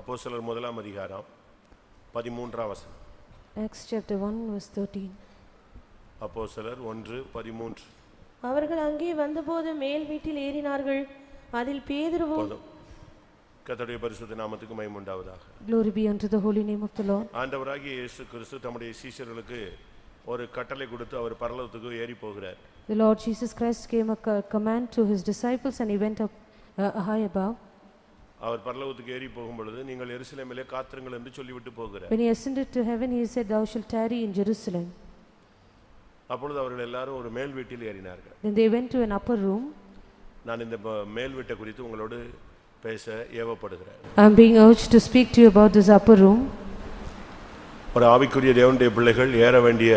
அப்போஸ்தலர் முதலாம் அதிகாரம் பதிமூன்றாம் வசனம் Acts chapter 1 verse 13. அப்போஸ்தலர் ஒன்று பதிமூன்று அவர்கள் அங்கே வந்தபோது மேல் வீட்டில் ஏறினார்கள் அதில் பேதுருவும் போதும் கர்த்தருடைய பரிசுத்த நாமத்துக்கு மைமுண்டாவதாக Glory be unto the holy name of the Lord. ஆண்டவராகிய இயேசு கிறிஸ்து தம்முடைய சீஷர்களுக்கு ஒரு கட்டளை கொடுத்து அவர் பரலோகத்துக்கு ஏறி போகிறார் The Lord Jesus Christ gave a co- command to his disciples and he went up uh, high above. அவர் பரலோகத்துக்கு ஏறி போகும் பொழுது நீங்கள் எருசலேமிலே காத்திருங்கள் என்று சொல்லிவிட்டு போகிறார் When he ascended to heaven, he said, Thou shalt tarry in Jerusalem. அப்பொழுது அவர்கள் எல்லாரும் ஒரு மேல் வீட்டில் ஏறினார்கள் Then they went to an upper room. நான் இந்த ம- மேல் வீட்டை குறித்து உங்களோடு பேச ஏவப்படுகிறேன் I am being urged to speak to you about this upper room. ஒரு ஆவிக்குரிய தேவனுடைய பிள்ளைகள் ஏற வேண்டிய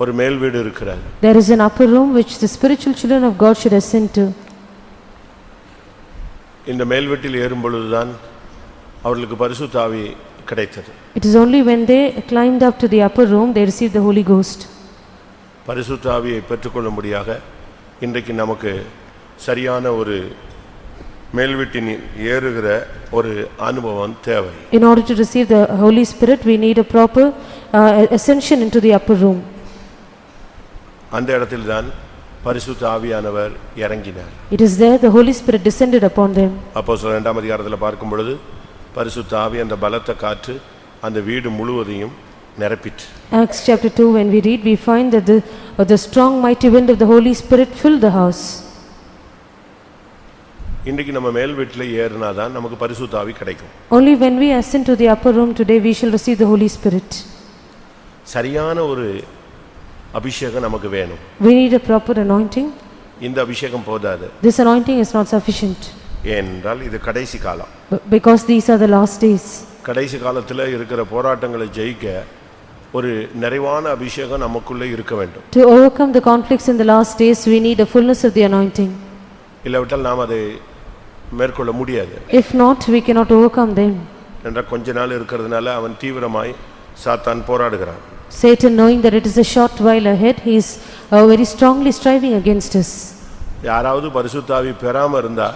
ஒரு மேல் வீடு இருக்கிறார் There is an upper room which the spiritual children of God should ascend to. இந்த மேல் வீட்டில் ஏறும் பொழுதுதான் அவர்களுக்கு பரிசுத்த ஆவி கிடைத்தது It is only when they climbed up to the upper room they received the Holy Ghost. பரிசுத்த ஆவியை பெற்றுக்கொள்ளும்படியாக இன்றைக்கு நமக்கு சரியான ஒரு மேல் வீட்டின் ஏறுகிற ஒரு அனுபவம் தேவை In order to receive the Holy Spirit, we need a proper uh, ascension into the upper room. அந்த இடத்தில்தான் பரிசுத்த ஆவியானவர் இறங்கினார் It is there the Holy Spirit descended upon them. அப்போ சில ரெண்டாம் அதிகாரத்தில் பார்க்கும் பொழுது பரிசுத்த ஆவி அந்த பலத்த காற்று அந்த வீடு முழுவதையும் நிரப்பிற்று Acts chapter 2, when we read, we find that the, uh, the strong mighty wind of the Holy Spirit filled the house. இன்றைக்கு நம்ம மேல் வீட்டில் ஏறினா தான் நமக்கு பரிசுத்த ஆவி கிடைக்கும் Only when we ascend to the upper room today, we shall receive the Holy Spirit. சரியான ஒரு அபிஷேகம் நமக்கு வேணும் We need a proper anointing. இந்த அபிஷேகம் போதாது This anointing is not sufficient ஏனென்றால் இது கடைசி காலம் because these are the last days. கடைசி காலத்தில் இருக்கிற போராட்டங்களை ஜெயிக்க ஒரு நிறைவான அபிஷேகம் நமக்குள்ளே இருக்க வேண்டும் To overcome the conflicts in the last days, we need a fullness of the anointing. இல்லாவிட்டால் நாம் அதை மேற்கொள்ள முடியாது If not, we cannot overcome them. என்றால் கொஞ்ச நாள் இருக்கிறதுனால அவன் தீவிரமாய் சாத்தான் போராடுகிறான் Satan, knowing that it is a short while ahead, he is uh, very strongly striving against us. யாராவது பரிசுத்தாவி பெறாம இருந்தா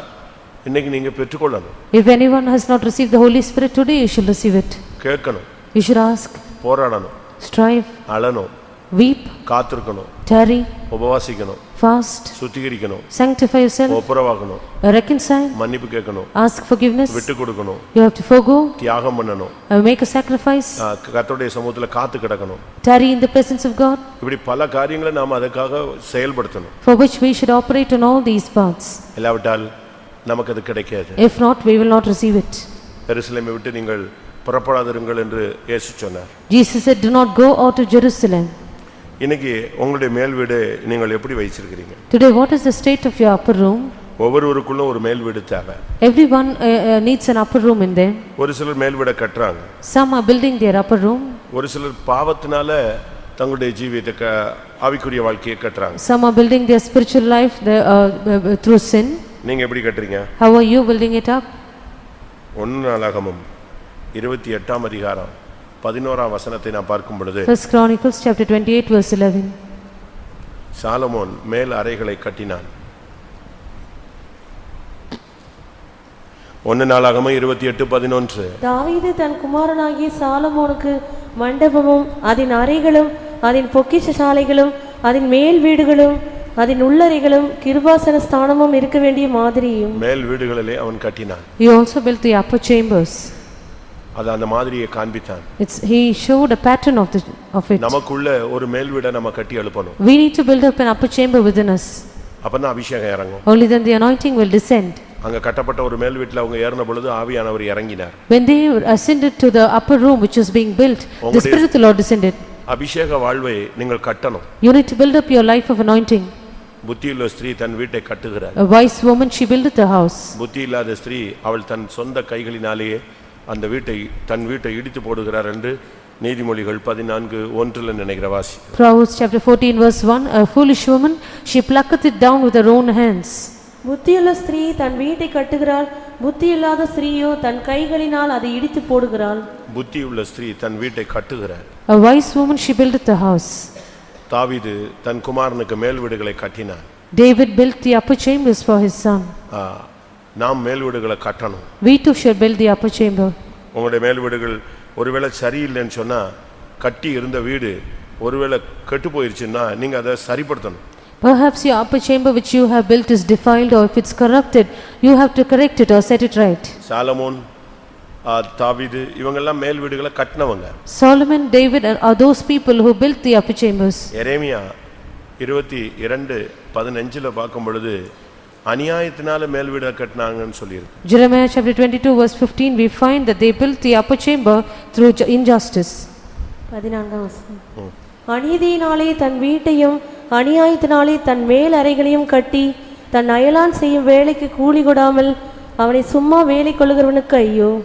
இன்னைக்கு நீங்க பெற்றுக்கொள்ளணும் If anyone has not received the Holy Spirit today, you shall receive it. கேட்கணும் You should ask, போராடணும் strive, அழணும் weep, காத்திருக்கணும் tarry, உபவாசிக்கணும் fast, சுத்திகரிக்கணும் sanctify yourself, ஒப்புரவாகணும் uh, reconcile, மன்னிப்பு கேட்கணும் ask forgiveness. விட்டு கொடுக்கணும் You have to forego, தியாகம் பண்ணணும் uh, make a sacrifice, ஆ, கர்த்தருடைய சமூகத்துல காத்து கிடக்கணும் tarry in the presence of God, இப்படி பல காரியங்களை நாம் அதுக்காக செயல்படுத்தணும் for which we should operate on all these paths. இல்லாவிட்டால் நமக்கு அது கிடைக்காது If not, we will not receive it. எருசலேமை விட்டு நீங்கள் புறப்படாதிருங்கள் என்று இயேசு சொன்னார் Jesus said, "Do not go out of Jerusalem." இன்னைக்கு உங்களுடைய மேல் வீடு நீங்கள் எப்படி வைச்சிருக்கிறீங்க Today, what is the state of your upper room? ஒவ்வொருவருக்குள்ளும் ஒரு மேல் வீடு தேவை Everyone uh, uh, needs an upper room in them. ஒரு சிலர் மேல் வீடை கட்டுறாங்க Some are building their upper room, ஒரு சிலர் பாவத்தினால தங்களுடைய ஜீவியத்தை க ஆவிக்குரிய வாழ்க்கையை கட்டுறாங்க some are building their spiritual life their, uh, uh, through sin. நீங்க எப்படி கட்டுறீங்க How are you building it up? ஒன்று நாளாகமும் இருபத்தி எட்டாம் அதிகாரம் பதினோராம் வசனத்தை நான் பார்க்கும் பொழுது First Chronicles chapter 28 verse 11. Solomon மேல் அறைகளை கட்டினான் ஒன்று நாளாகமும் இருபத்தி எட்டு பதினொன்று தாவீது தன் குமாரனாகிய சாலமோனுக்கு மண்டபமும் அதன் அறைகளும் அதன் பொக்கிஷ சாலைகளும் அதன் மேல் வீடுகளும் அதன் உள்ளறைகளும் கிருபாசன ஸ்தானமும் இருக்க வேண்டிய மாதிரியும் மேல் வீடுகளிலே அவன் கட்டினான் He also built the upper chambers. அது அந்த மாதிரியை காண்பித்தான் It's, he showed a pattern of, the, of it. நமக்குள்ள ஒரு மேல் வீடை நம்ம கட்டி எழுப்பணும் We need to build up an upper chamber within us. அப்பதான் அபிஷேகம் இறங்கும் Only then the anointing will descend. அங்க கட்டப்பட்ட ஒரு மேல் வீட்டில் அவங்க ஏறின பொழுது ஆவியானவர் இறங்கினார் When they ascended to the upper room which was being built, the Spirit of the Lord descended. அபிஷேக வாழ்வை நீங்கள் கட்டணும் You need to build up your life of anointing. புத்தியுள்ள ஸ்திரீ தன் வீட்டை கட்டுகிறார் A wise woman, she builded the house. புத்தி இல்லாத ஸ்திரீ அவள் தன் சொந்த கைகளினாலேயே அந்த வீட்டை தன் வீட்டை இடித்து போடுகிறார் என்று நீதிமொழிகள் பதினான்கு ஒன்றில் நினைக்கிற வாசி Proverbs chapter 14 verse 1, A foolish woman, she plucketh it down with her own hands. புத்தியுள்ள ஸ்திரீ தன் வீட்டை கட்டுகிறாள் புத்தி இல்லாத ஸ்திரீயோ தன் கைகளினால் அதை இடித்து போடுகிறாள் புத்தியுள்ள ஸ்திரீ தன் வீட்டை கட்டுகிறார் A wise woman, she buildeth the house. தாவீது தன் குமாரனுக்கு மேல் வீடுகளை கட்டினான் David built the upper chambers for his son. நாம் மேல் வீடுகளை கட்டணும் We too should build the upper chamber. உங்களுடைய மேல் வீடுகள் ஒருவேளை சரியில்லைன்னு சொன்னா கட்டி இருந்த வீடு ஒருவேளை கெட்டு போயிருச்சுன்னா நீங்க அதை சரிப்படுத்தணும் Perhaps your upper chamber which you have built is defiled or if it's corrupted, you have to correct it or set it right. Solomon ஆ, தாவீது இவங்கெல்லாம் மேல் வீடுகளை கட்டினவங்க Solomon, David and are those people who built the upper chambers. எரேமியா இருபத்தி இரண்டு பதினஞ்சுல பார்க்கும் பொழுது அநியாயத்தினால மேல் வீடை கட்டினாங்கன்னு சொல்லியிருக்கு. Jeremiah chapter 22 verse 15, we find that they built the upper chamber through ju- injustice. பதினான்காம் வசனம். அநீதியினாலே தன் வீட்டையும் அநியாயத்தினாலே தன் மேல் அறைகளையும் கட்டி தன் அயலான் செய்யும் வேலைக்கு கூலி கொடாமல் அவனை சும்மா வேலை கொள்ளுகிறவனுக்கு ஐயோ.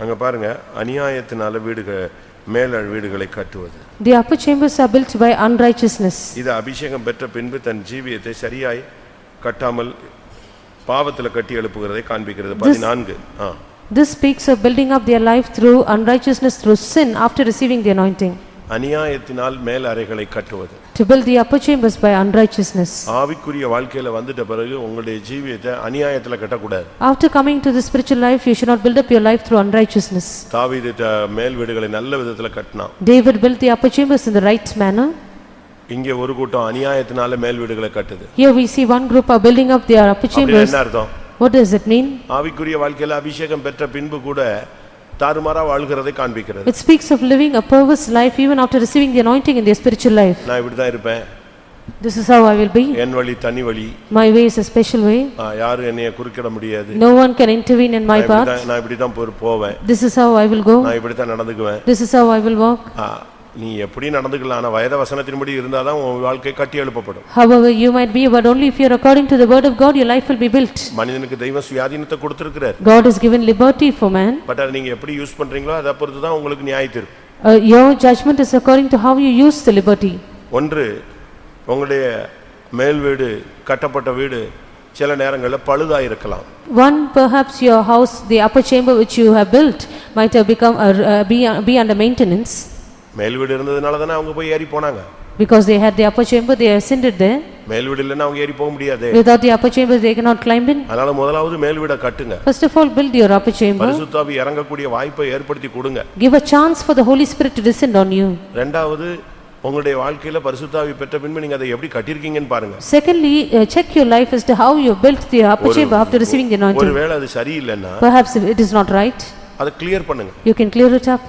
அங்க பாருங்க அநியாயத்தினால வீடுகள் மேல் வீடுகளை கட்டுவது. The upper chambers are built by unrighteousness. இது அபிஷேகம் பெற்ற பின்பு தன் ஜீவியத்தை சரியாய் கட்டாமல் பாவத்துல கட்டி எழுப்புகிறதை காண்பிக்கிறது பதினான்கு ஆ This speaks of building up their life through unrighteousness through sin after receiving the anointing. அநியாயத்தினால் மேல் அறைகளை கட்டுவது To build the upper chambers by unrighteousness. ஆவிக்குரிய வாழ்க்கையில வந்துட்ட பிறகு உங்களுடைய ஜீவியத்தை அநியாயத்துல கட்டக்கூடாது After coming to the spiritual life, you should not build up your life through unrighteousness. தாவீது மேல் வீடுகளை நல்ல விதத்துல கட்டினான் David built the upper chambers in the right manner. இங்க ஒரு கூட்டம் அநியாயத்தினால மேல் வீடுகளை கட்டுது Here we see one group are building up their upper அப்படி chambers. என்ன அர்த்தம் What does it mean? ஆவிக்குரிய வாழ்க்கையில அபிஷேகம் பெற்ற பின்பு கூட தாறுமாறா வாழ்கிறதை காண்பிக்கிறது It speaks of living a perverse life even after receiving the anointing in their spiritual life. நான் இப்படிதான் இருப்பேன் This is how I will be. என் வழி தனி வழி My way is a special way. ஆ, யாரும் என்னைய குறுக்கிட முடியாது No one can intervene in my நான் path. இப்படிதான் நான் இப்படிதான் போ- போவேன் This is how I will go. நான் இப்படித்தான் நடந்துக்குவேன் This is how I will walk. ஆ, நீ எப்படி நடந்துக்கலாம் ஆனா வயத வசனத்தின்படி இருந்தாதான் உன் வாழ்க்கை கட்டி எழுப்பப்படும் However you might be, but only if you are according to the word of God, your life will be built. மனிதனுக்கு தெய்வம் சுயாதீனத்தை கொடுத்திருக்கிறார் God has given liberty for man. But அதை நீங்க எப்படி யூஸ் பண்றீங்களோ அதை பொறுத்து தான் உங்களுக்கு நியாயத்தீர்ப்பு Uh, Your judgment is according to how you use the liberty. ஒன்று உங்களுடைய மேல் வீடு கட்டப்பட்ட வீடு சில நேரங்களில் பழுதா இருக்கலாம் One, perhaps your house, the upper chamber which you have built might have become, a- uh, be be under maintenance. மேல் வீடு இருந்ததுனால தானே அவங்க போய் ஏறி போனாங்க Because they had the upper chamber, they ascended there. மேல் வீடு இல்லைன்னா அவங்க ஏறி போக முடியாது Without the upper chamber, they cannot climb in. அதனால முதலாவது மேல் வீடை கட்டுங்க First of all, build your upper chamber. பரிசுத்தாவி இறங்கக்கூடிய வாய்ப்பை ஏற்படுத்தி கொடுங்க Give a chance for the Holy Spirit to descend on you. ரெண்டாவது உங்களுடைய வாழ்க்கையில பரிசுத்தாவி பெற்ற பின்பு நீங்க அதை எப்படி கட்டியிருக்கீங்கன்னு பாருங்க Secondly, uh, check your life as to how you built the upper chamber after receiving the anointing. ஒருவேளை அது சரியில்லைன்னா Perhaps it is not right, அதை கிளியர் பண்ணுங்க you can clear it up.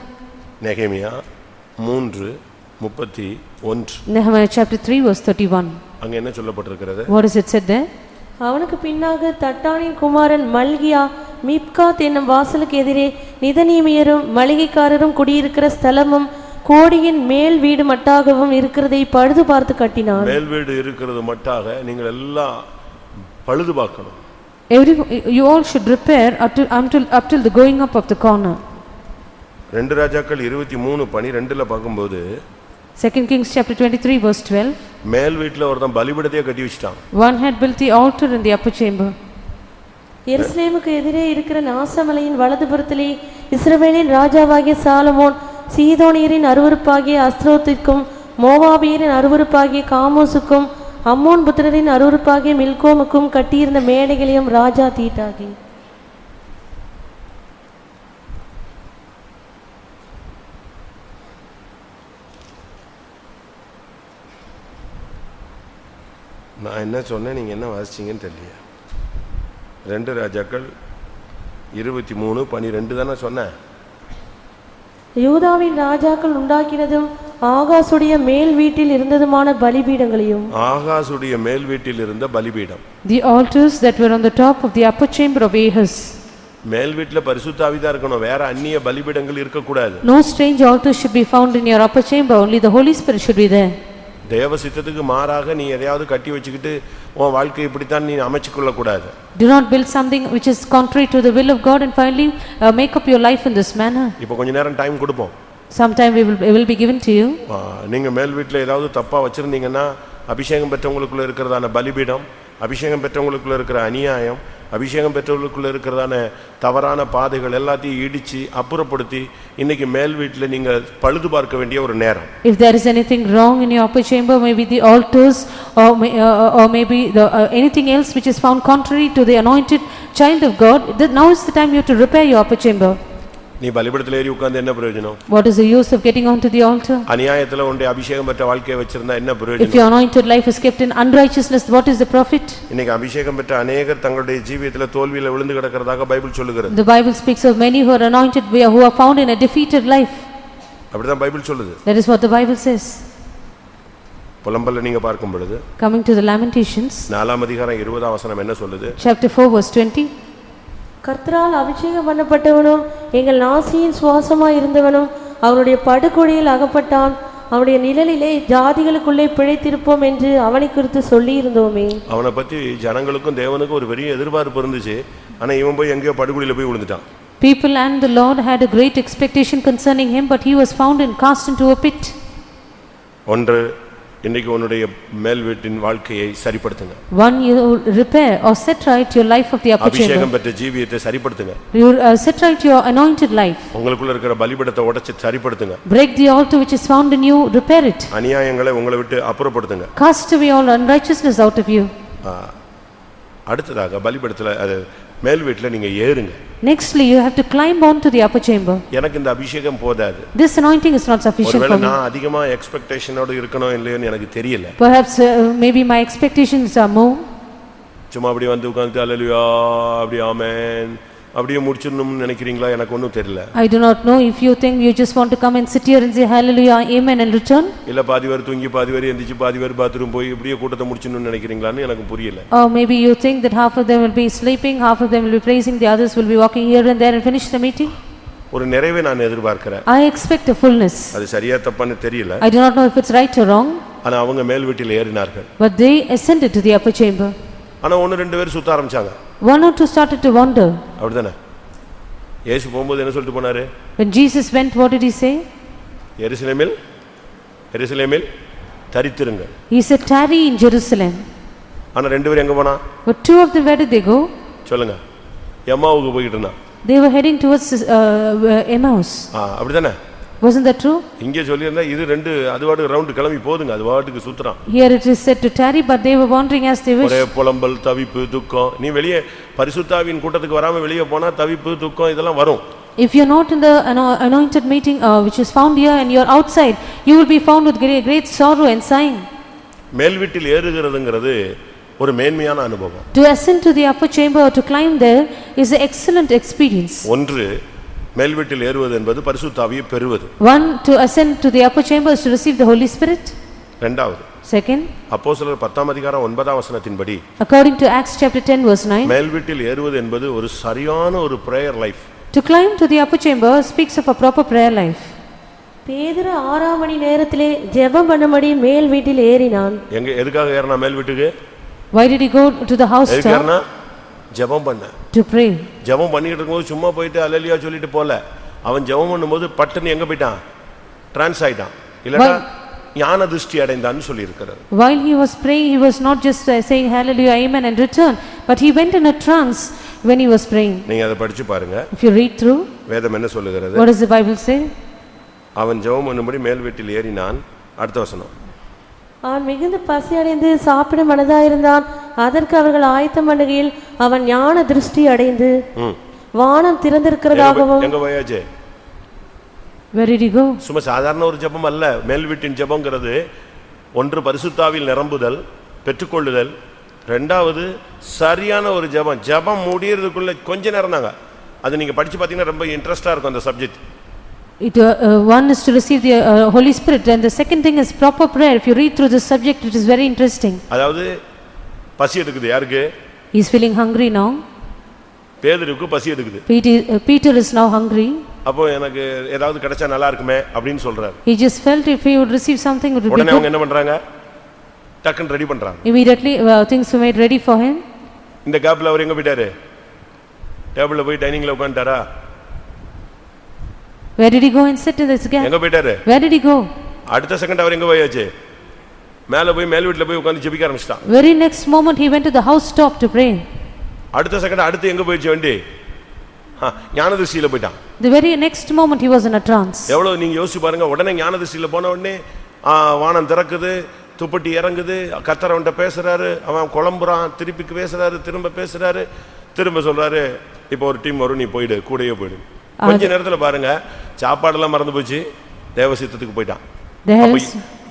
நெகேமியா மூன்று முப்பத்தி ஒன்று Nehemiah chapter 3 verse 31. அங்க என்ன சொல்லப்பட்டிருக்கிறது What is it said there? அவனுக்கு பின்னாக தட்டானின் குமாரன் மல்கியா மிப்காத் என்னும் வாசலுக்கு எதிரே நிதனீமியரும் மளிகைக்காரரும் குடியிருக்கிற ஸ்தலமும் கோடியின் மேல் வீடு மட்டாகவும் இருக்கிறதை பழுது பார்த்து கட்டினான் மேல் வீடு இருக்கிறது மட்டாக நீங்கள் எல்லாம் பழுது பார்க்கணும் Every, you all should repair until, until, up till the going up of the corner. ரெண்டு ராஜாக்கள் இருபத்தி மூணு பனி ரெண்டுல பார்க்கும்போது Second Kings chapter 23 verse 12. மேல் வீட்டுல ஒருத்தன் பலிபீடத்தையே கட்டி வச்சிட்டான் One had built the altar in the upper chamber. எருசலேமுக்கு எதிரே இருக்கிற நாசமலையின் வலதுபுறத்திலே இஸ்ரவேலின் ராஜாவாகிய சாலமோன் சீதோனியரின் அருவருப்பாகிய அஸ்திரோத்திற்கும் மோவாபியரின் அருவருப்பாகிய காமோசுக்கும் அம்மோன் புத்திரரின் அருவருப்பாகிய மில்கோமுக்கும் கட்டியிருந்த மேடைகளையும் ராஜா தீட்டாகி நான் என்ன சொன்னேன் நீங்க என்ன வாசிச்சீங்கன்னு தெரியல ரெண்டு ராஜாக்கள் இருபத்தி மூணு பனிரெண்டு தானே சொன்னேன். யூதாவின் ராஜாக்கள் உண்டாக்கினதும் ஆகாசுடைய மேல் வீட்டில் இருந்ததுமான பலிபீடங்களையும். ஆகாசுடைய மேல் வீட்டில் இருந்த பலிபீடம். The altars that were on the top of the upper chamber of Ahaz. மேல் வீட்டுல பரிசுத்தாவி தான் இருக்கணும் வேற அந்நிய பலிபீடங்கள் இருக்கக்கூடாது. No strange altars should be found in your upper chamber, only the Holy Spirit should be there. தேவ சித்தத்துக்கு மாறாக நீ எதையாவது கட்டி வச்சுக்கிட்டு உன் வாழ்க்கை இப்படித்தான் நீ அமைச்சு கொள்ளக்கூடாது Do not build something which is contrary to the will of God and finally uh, make up your life in this manner. இப்போ கொஞ்ச நேரம் டைம் கொடுப்போம் Sometime we will, it will be given to you. நீங்க மேல் வீட்டில் ஏதாவது தப்பா வச்சிருந்தீங்கன்னா அபிஷேகம் பெற்றவங்களுக்குள்ள இருக்கிறதான பலிபீடம் அபிஷேகம் பெற்றவங்களுக்குள்ள இருக்கிற அநியாயம் அபிஷேகம் பெற்றவர்களுக்குள்ள இருக்கிறதான தவறான பாதைகள் எல்லாத்தையும் இடிச்சு அப்புறப்படுத்தி இன்னைக்கு மேல் வீட்டுல நீங்க பழுது பார்க்க வேண்டிய ஒரு நேரம் If there is anything wrong in your upper chamber, maybe the altars or may- uh, or maybe the uh, anything else which is found contrary to the anointed child of God, then now is the time you have to repair your upper chamber. நீ பலிபடத்துல ஏறி உட்கார்ந்து என்ன பிரயோஜனம் What is the use of getting onto the altar? அநியாயத்துல உன்னுடைய அபிஷேகம் பெற்ற வாழ்க்கையை வச்சிருந்தா என்ன If பிரயோஜனம் your anointed life is kept in unrighteousness, what is the profit? இன்னைக்கு அபிஷேகம் பெற்ற அநேகர் தங்களுடைய ஜீவியத்துல தோல்வியில விழுந்து கிடக்கிறதாக பைபிள் சொல்லுகிறது The Bible speaks of many who are anointed, who are found in a defeated life. அப்படிதான் பைபிள் சொல்லுது That is what the Bible says. புலம்பல்ல நீங்க பார்க்கும் பொழுது Coming to the Lamentations, நாலாம் அதிகாரம் இருபதாம் வசனம் என்ன சொல்லுது chapter 4 verse 20. கர்த்தரால் அபிஷேகம் பண்ணப்பட்டவனும் எங்கள் நாசியின் சுவாசமாய் இருந்தவனும் அவருடைய படுகொடியில் அகப்பட்டான். அவருடைய நிழலிலே ஜாதிகளுக்குள்ளே பிழைத்திருப்போம் என்று அவனை குறித்து சொல்லி இருந்தோமே அவனை பத்தி ஜனங்களுக்கும் தேவனுக்கும் ஒரு பெரிய எதிர்பார்ப்பு இருந்துச்சு. ஆனா இவன் போய் எங்கேயோ படுகொலியில போய் விழுந்துட்டான். People and the Lord had a great expectation concerning him, but he was found and cast into a pit. ஒன்று இன்னைக்கு உன்னுடைய மேல் வீட்டின் வாழ்க்கையை சரிப்படுத்துங்க One, you repair or set right your life of the upper chamber. அபிஷேகம் பெற்ற ஜீவியத்தை சரிப்படுத்துங்க You uh, set right your anointed life. உங்களுக்குள்ள இருக்கிற பலிபடத்தை உடைச்சு சரிப்படுத்துங்க Break the altar which is found in you, repair it. அநியாயங்களை உங்களை விட்டு அப்புறப்படுத்துங்க Cast away all unrighteousness out of you. அடுத்ததாக பலிபடத்துல அது மேல் வீட்டுல நீங்க ஏறுங்க Nextly, you have to climb on to the upper chamber. எனக்கு இந்த அபிஷேகம் போதாது This anointing is not sufficient ஒருவேளை for me. நான் அதிகமா எக்ஸ்பெக்டேஷனோட இருக்கணும் இல்லையோன்னு எனக்கு தெரியல Perhaps uh, maybe my expectations are more. சும்மா அப்படி வந்து உட்கார்ந்து அல்லலுயா அப்படி ஆமென் அப்படியே முடிச்சிடணும்னு நினைக்கிறீங்களா எனக்கு ஒன்றும் தெரியல I do not know if you think you just want to come and sit here and say hallelujah, amen and return. இல்ல பாதி பேர் தூங்கி பாதி பேர் எந்திரிச்சு பாதி பேர் பாத்ரூம் போய் இப்படியே கூட்டத்தை முடிச்சிடணும்னு நினைக்கிறீங்களான்னு எனக்கு புரியல Or maybe you think that half of them will be sleeping, half of them will be praising, the others will be walking here and there and finish the meeting. ஒரு நிறைவை நான் எதிர்பார்க்கிறேன் I expect a fullness. அது சரியா தப்பான்னு தெரியல I do not know if it's right or wrong, ஆனா அவங்க மேல் வீட்டில் ஏறினார்கள் but they ascended to the upper chamber. ஆனா ஒன்னு ரெண்டு பேர் சுத்த ஆரம்பிச்சாங்க One or two started to wander. அப்படிதானே இயேசு போகும்போது என்ன சொல்லிட்டு போனாரு When Jesus went, what did he say? எருசலேமில் எருசலேமில் தரித்திருங்க He said, tarry in Jerusalem. ஆனா ரெண்டு பேரும் எங்க போனா But two of them, where did they go? சொல்லுங்க எம்மாவுக்கு போய்கிட்டு இருந்தான் They were heading towards uh, Emmaus. ஆ, அப்படிதானே Wasn't that true? இங்கே சொல்லியிருந்தா இது ரெண்டு அது பாட்டுக்கு ரவுண்டு கிளம்பி போதுங்க அது பாட்டுக்கு சுத்துறான் Here it is said to tarry, but they were wandering as they ஒரே wished. புலம்பல் தவிப்பு துக்கம் நீ வெளியே பரிசுத்தாவின் கூட்டத்துக்கு வராம வெளியே போனா தவிப்பு துக்கம் இதெல்லாம் வரும் If you're not in the ano- anointed meeting uh, which is found here and you're outside, you will be found with great, great sorrow and sighing. மேல் வீட்டில் ஏறுகிறதுங்கிறது ஒரு மேன்மையான அனுபவம் To ascend to the upper chamber or to climb there is an excellent experience. ஒன்று மேல் வீட்டில் ஏறுவது என்பது பரிசுத்தாவியை பெறுவது One, to ascend to the upper chamber is to receive the Holy Spirit. ரெண்டாவது Second, அப்போ சிலர் பத்தாம் அதிகாரம் ஒன்பதாம் வசனத்தின்படி according to Acts chapter 10 verse 9, மேல் வீட்டில் ஏறுவது என்பது ஒரு சரியான ஒரு prayer life to climb to the upper chamber speaks of a proper prayer life. பேதுரு ஆறாம் மணி நேரத்திலே ஜெபம் பண்ணும்படி மேல் வீட்டில் ஏறினான் எங்க எதுக்காக ஏறினா மேல் வீட்டுக்கு Why did he go to the house எதுக்கு top? ஏறினா ஜெபம் பண்ண. To pray. ஜெபம் பண்ணிட்டு இருக்கும்போது சும்மா போயிட்டு அலலியா சொல்லிட்டு போல. அவன் ஜெபம் பண்ணும்போது பட்டுன்னு எங்க போயிட்டான்? டிரான்ஸ் ஆயிட்டான். இல்லடா ஞான திருஷ்டி அடைந்தான்னு சொல்லி இருக்கிறார் While he was praying, he was not just uh, saying hallelujah, amen and return, but he went in a trance when he was praying. நீங்க அதை படிச்சு பாருங்க. If you read through, வேதம் என்ன சொல்லுகிறது? what does the Bible say? அவன் ஜெபம் பண்ணும்படி மேல் வீட்டில் ஏறினான். அடுத்த வசனம். அவன் மிகுந்த பசி அடைந்து சாப்பிட மனதாயிருந்தான். அதற்கு அவர்கள் ஆயத்தம் பண்ணுகையில் அவன் ஞான திருஷ்டி அடைந்து. வானம் திறந்திருக்கிறதாகவும் எங்க போயாச்சு? Where did he go? சும்மா சாதாரண ஒரு ஜெபம் அல்ல. மேல் வீட்டின் ஜெபங்கிறது ஒன்று பரிசுத்தாவில் நிரம்புதல் பெற்றுக்கொள்ளுதல் ரெண்டாவது சரியான ஒரு ஜெபம். ஜெபம் முடியறதுக்குள்ள கொஞ்ச நேரம் தாங்க அது நீங்க படிச்சு பார்த்தீங்கன்னா ரொம்ப இன்ட்ரெஸ்டா இருக்கும் அந்த subject It, uh, uh, one is to receive the uh, Holy Spirit and the second thing is proper prayer. If you read through this subject, it is very interesting. அதாவது பசி எடுக்குது யாருக்கு He is feeling hungry now. பேதருக்கு பசி எடுக்குது Peter, uh, Peter is now hungry. அப்போ எனக்கு ஏதாவது கிடைச்சா நல்லா இருக்குமே அப்படின்னு சொல்றாரு He just felt if he would receive something, it would be உடனே good. அவங்க என்ன பண்றாங்க டக்குன்னு ரெடி பண்றாங்க Immediately, uh, things were made ready for him. இந்த கேப்ல அவர் எங்க போயிட்டாரு டேபிள்ல போய் டைனிங்ல உட்காந்துட்டாரா Where did he go and sit in this gap? எங்க போயிட்டாரு Where did he go? அடுத்த செகண்ட் அவர் எங்க போயாச்சு மேல போய் மேல் வீட்டுல போய் உட்கார்ந்து ஜெபிக்க ஆரம்பிச்சிட்டான் Very next moment, he went to the house top to pray. அடுத்த செகண்ட் அடுத்து எங்க போயிடுச்சு வண்டி ஆ, ஞானதிருஷ்டியில போயிட்டான் The very next moment he was in a trance. எவ்வளவு நீங்க யோசிச்சு பாருங்க உடனே ஞானதிருஷ்டியில போன உடனே ஆ, வானம் திறக்குது துப்பட்டி இறங்குது கத்தரவன்ட்ட பேசுறாரு அவன் குழம்புறான் திருப்பி பேசுறாரு திரும்ப பேசுறாரு திரும்ப சொல்றாரு இப்போ ஒரு டீம் வரும் நீ போயிடு கூடயே போயிடு கொஞ்ச நேரத்துல பாருங்க சாப்பாடெல்லாம் மறந்து போச்சு தேவசித்தத்துக்கு போயிட்டான்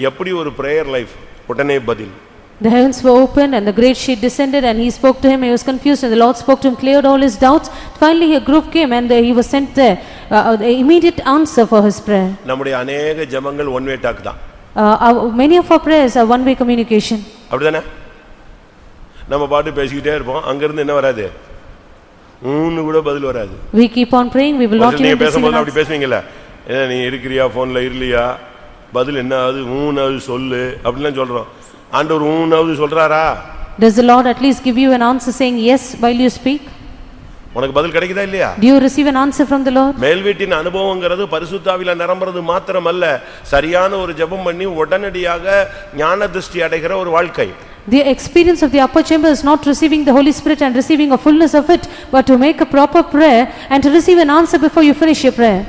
எப்படி ஒரு பிரேயர் லைஃப் உடனே பதில் the heavens were opened and the great sheet descended and he spoke to him. He was confused and the Lord spoke to him, cleared all his doubts. Finally a group came and uh, he was sent there. Uh, the immediate answer for his prayer. நம்முடைய அநேக ஜெபங்கள் one way talk தான் Uh, Many of our prayers are one-way communication. அப்படிதானே நம்ம பாட்டு பேசிக்கிட்டே இருப்போம் அங்கிருந்து என்ன வராது ஊன்னு கூட பதில் வராது. We keep on praying, we will not even பேசும்போது அப்படி. பேசுவீங்கல்ல? ஏன்னா நீ இருக்கிறியா போன்ல இருலியா பதில் என்ன ஆகுது ஊனாவது சொல்லு அப்படிலாம் சொல்றோம். ஆண்டவர் ஊனாவது சொல்றாரா? Does the Lord at least give you an answer saying yes while you speak? உனக்கு பதில் கிடைக்குதா இல்லையா? Do you receive an answer from the Lord? மேல் வீட்டின் அனுபவங்கிறது பரிசுத்தாவில நிரம்புறது மாத்திரமல்ல. சரியான ஒரு ஜெபம் பண்ணி உடனடியாக ஞான திருஷ்டி அடைகிற ஒரு வாழ்க்கை. The experience of the upper chamber is not receiving the Holy Spirit and receiving a fullness of it, but to make a proper prayer and to receive an answer before you finish your prayer.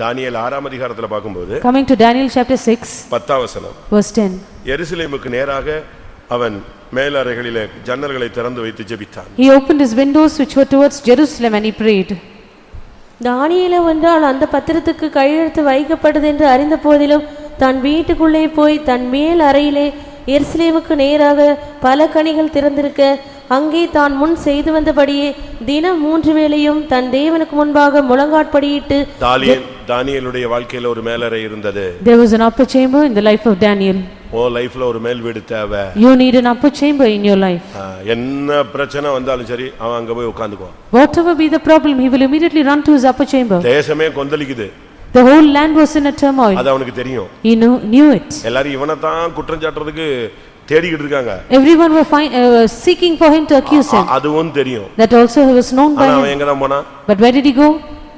தானியேல் ஆறாம் அதிகாரத்துல பார்க்கும்போது Coming to Daniel chapter 6, பத்தாம் வசனம் verse 10. எருசலேமுக்கு நேராக அவன் மேலறைகளிலே ஜன்னல்களை திறந்து வைத்து ஜெபித்தான் He opened his windows which were towards Jerusalem and he prayed. தானியேலோ என்றால் அந்த பத்திரத்துக்கு கையெழுத்து வைக்கப்பட்டது என்று அறிந்த போதிலும் தன் வீட்டுக்குள்ளே போய் தன் மேல் அறையிலே எருசலேமுக்கு நேராக பல கனிகள் திறந்திருக்க அங்கே தான் முன் செய்து வந்தபடியே தினம் மூன்று வேளையும் தன் தேவனுக்கு முன்பாக முழங்காட்படியிட்டு தானியேலுடைய வாழ்க்கையில ஒரு மேலறை இருந்தது There was an upper chamber in the life of Daniel. உன் லைஃப்ல ஒரு மேல் வீடு தேவை You need an upper chamber in your life. என்ன பிரச்சனை வந்தாலும் சரி அவன் அங்க போய் உட்காந்துக்குவான் Whatever be the problem, he will immediately run to his upper chamber. தேசமே கொந்தளிக்குது The whole land was in a turmoil. அது அவனுக்கு தெரியும் He knew, knew it. எல்லாரும் இவனை தான் குற்றம் சாட்டுறதுக்கு தேடிக்கிட்டு இருக்காங்க Everyone were fi- uh, seeking for him to accuse him. அதுவும் தெரியும் That also he was known by him. அவன் எங்க தான் போனான் But where did he go?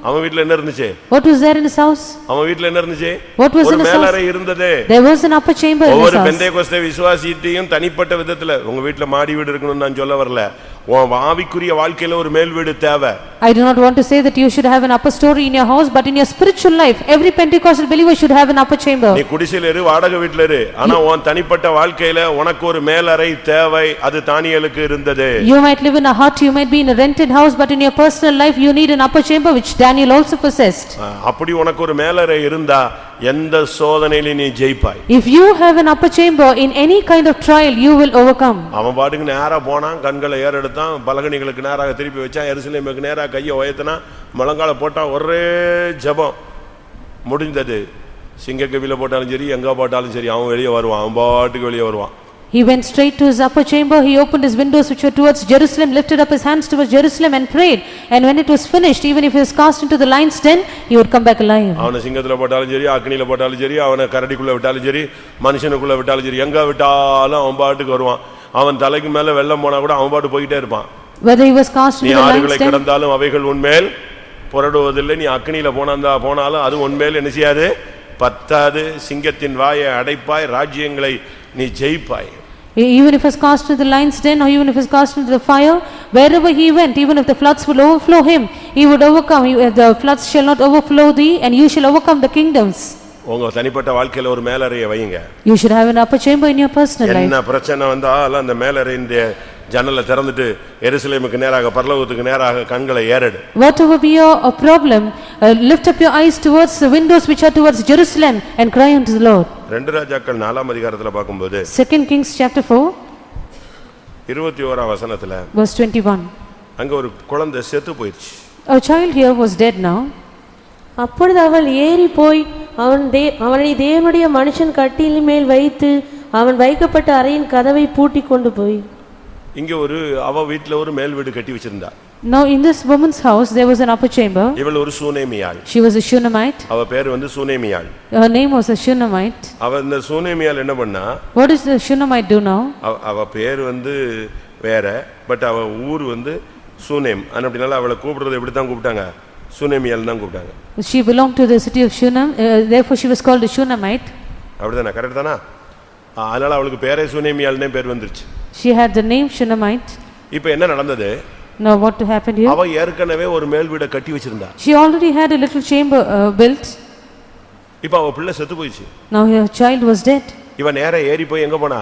அவன் வீட்ல என்ன இருந்துச்சு What was there in his house? அவன் வீட்ல என்ன இருந்துச்சு What was in his house? மேலறை இருந்தது There was an upper chamber in his ஒவ்வொரு house. பெந்தை கொஸ்தை விசுவாசியத்தையும் தனிப்பட்ட விதத்துல உங்க வீட்ல மாடி வீடு இருக்கணும்னு நான் சொல்ல வரல உன் ஆவிக்குரிய வாழ்க்கையில ஒரு மேல் வீடு தேவை I do not want to say that you should have an upper story in your house, but in your spiritual life, every Pentecostal believer should have an upper chamber. நீ குடிசையில இரு வாடகை வீட்ல இரு ஆனா உன் தனிப்பட்ட வாழ்க்கையில உனக்கு ஒரு மேலறை தேவை அது தானியலுக்கு இருந்தது You might live in a hut, you might be in a rented house, but in your personal life, you need an upper chamber, which Daniel also possessed. அப்படி உனக்கு ஒரு மேலறை இருந்தா எந்த சோதனையிலும் நீ ஜெயிப்பாய். If you have an upper chamber, in any kind of trial, you will overcome. அவன் பாட்டுக்கு நேரா போனான் கண்களை ஏறெடுத்தான் பலகணிகளுக்கு நேராக திருப்பி வச்சான் எருசலேமுக்கு நேரா கையை உயர்த்தினா முழங்கால போட்டான் ஒரே ஜெபம். முடிந்தது சிங்கக்கவில போட்டாலும் சரி எங்க போட்டாலும் சரி அவன் வெளியே வருவான் அவன் பாட்டுக்கு வெளியே வருவான். He went straight to his upper chamber, he opened his windows which were towards Jerusalem, lifted up his hands towards Jerusalem and prayed. And when it was finished, even if he was cast into the lion's den, he would come back alive. அவனை சிங்கத்துல போட்டாலும் சரி அக்னியில போட்டாலும் சரி அவனை கரடிக்குள்ள விட்டாலும் சரி மனுஷனுக்குள்ள விட்டாலும் சரி எங்க விட்டாலும் அவன் பாட்டுக்கு வருவான் அவன் தலைக்கு மேல வெள்ளம் போனா கூட அவன் பாட்டு போய்கிட்டே இருப்பான் Whether he was cast நீ into the ஆறுகளை lion's den, கிடந்தாலும் அவைகள் உன்மேல் புரடுவதில்லை நீ அக்னியில போனா போனாலும் அது உன்மேல் என்ன செய்யாது பத்தாது சிங்கத்தின் வாயை அடைப்பாய் ராஜ்யங்களை நீ ஜெயிப்பாய் even if he was cast into the lion's den or even if he was cast into the fire, wherever he went, even if the floods will overflow him, he would overcome. He- The floods shall not overflow thee and you shall overcome the kingdoms. உங்க தனிப்பட்ட வாழ்க்கையில ஒரு மேலறையை வைங்க You should have an upper chamber in your personal life. என்ன பிரச்சனை வந்தாலும் அந்த மேலறையின் ஜன்னலை திறந்துட்டு எருசலேமுக்கு நேராக பரலோகத்துக்கு நேராக கண்களை ஏறடு Whatever be your uh, problem, uh, lift up your eyes towards the windows which are towards Jerusalem and cry unto the Lord. ரெண்டு ராஜாக்கள் நாலாம் அதிகாரத்துல பார்க்கும்போது Second Kings chapter 4, இருபத்தி ஓராம் வசனத்துல verse 21. அங்க ஒரு குழந்தை செத்து போயிடுச்சு A child here was dead now. அப்பொழுது அவள் ஏறி போய் அவன் தே அவனை தேவனுடைய மனுஷன் கட்டிலின் மேல் வைத்து அவன் வைக்கப்பட்ட அறையின் கதவை பூட்டி கொண்டு போய் இங்க ஒரு அவ வீட்டுல ஒரு மேல் வீடு கட்டி வச்சிருந்தா Now in this woman's house, there was an upper chamber. இவள் ஒரு சூனேமியாள் She was a Shunammite. அவ பேர் வந்து சூனேமியாள் Her name was a Shunammite. அவ இந்த சூனேமியாள் என்ன பண்ணா What does the Shunammite do now? அவ பேர் வந்து வேற பட் அவ ஊர் வந்து சூனேம் அப்படினால அவளை கூப்பிடுறது எப்படி தான் கூப்பிட்டாங்க சூனேமியால் தான் கூப்பிட்டாங்க She belonged to the city of Shunam, uh, therefore she was called a Shunammite. அப்படிதானே கரெக்ட் தானா அதனால அவளுக்கு பேரே சூனேமியால்னே பேர் வந்துருச்சு She had the name Shunammite. இப்போ என்ன நடந்தது Now what happened here? அவ ஏற்கனவே ஒரு மேல் வீடை கட்டி வச்சிருந்தா She already had a little chamber uh, built. இப்ப அவ பிள்ளை செத்து போயிடுச்சு Now her child was dead. இவன் நேரா ஏறி போய் எங்க போனா